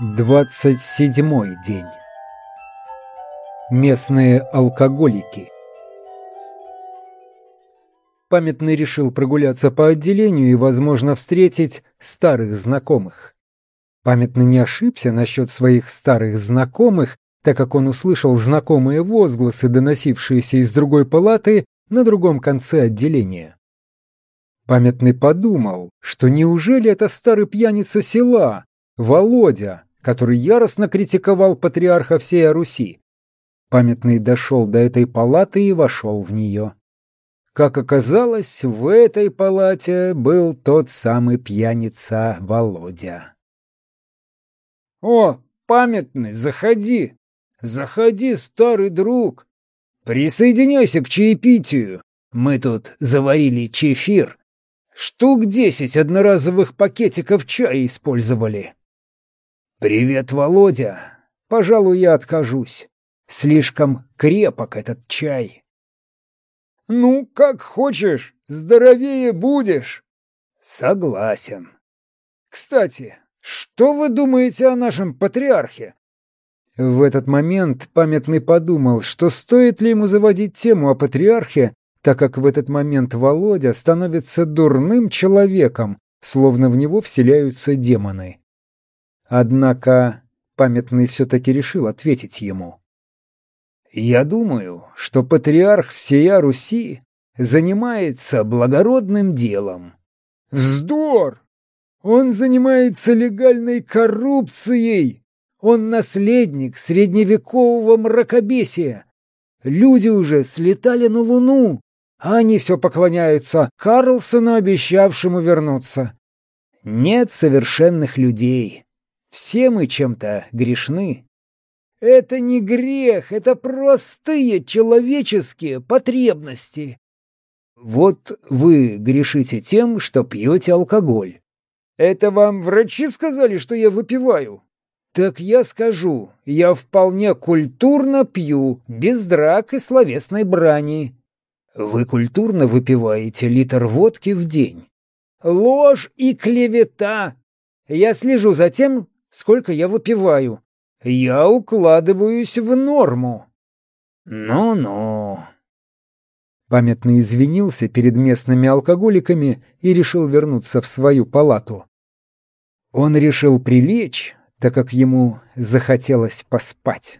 Двадцать седьмой день. Местные алкоголики. Памятный решил прогуляться по отделению и, возможно, встретить старых знакомых. Памятный не ошибся насчет своих старых знакомых, так как он услышал знакомые возгласы, доносившиеся из другой палаты на другом конце отделения. Памятный подумал, что неужели это старый пьяница села, Володя, который яростно критиковал патриарха всей Руси. Памятный дошел до этой палаты и вошел в нее. Как оказалось, в этой палате был тот самый пьяница Володя. «О, памятный, заходи! Заходи, старый друг! Присоединяйся к чаепитию! Мы тут заварили чефир. Штук десять одноразовых пакетиков чая использовали. «Привет, Володя. Пожалуй, я откажусь. Слишком крепок этот чай». «Ну, как хочешь, здоровее будешь». «Согласен». «Кстати, что вы думаете о нашем патриархе?» В этот момент памятный подумал, что стоит ли ему заводить тему о патриархе, так как в этот момент Володя становится дурным человеком, словно в него вселяются демоны. Однако памятный все-таки решил ответить ему. «Я думаю, что патриарх всея Руси занимается благородным делом». «Вздор! Он занимается легальной коррупцией! Он наследник средневекового мракобесия! Люди уже слетали на Луну, они все поклоняются Карлсону, обещавшему вернуться. Нет совершенных людей». Все мы чем-то грешны. Это не грех, это простые человеческие потребности. Вот вы грешите тем, что пьете алкоголь. Это вам врачи сказали, что я выпиваю? Так я скажу, я вполне культурно пью, без драк и словесной брани. Вы культурно выпиваете литр водки в день. Ложь и клевета. Я слежу за тем, сколько я выпиваю. Я укладываюсь в норму. Ну-ну. Памятный извинился перед местными алкоголиками и решил вернуться в свою палату. Он решил прилечь, так как ему захотелось поспать.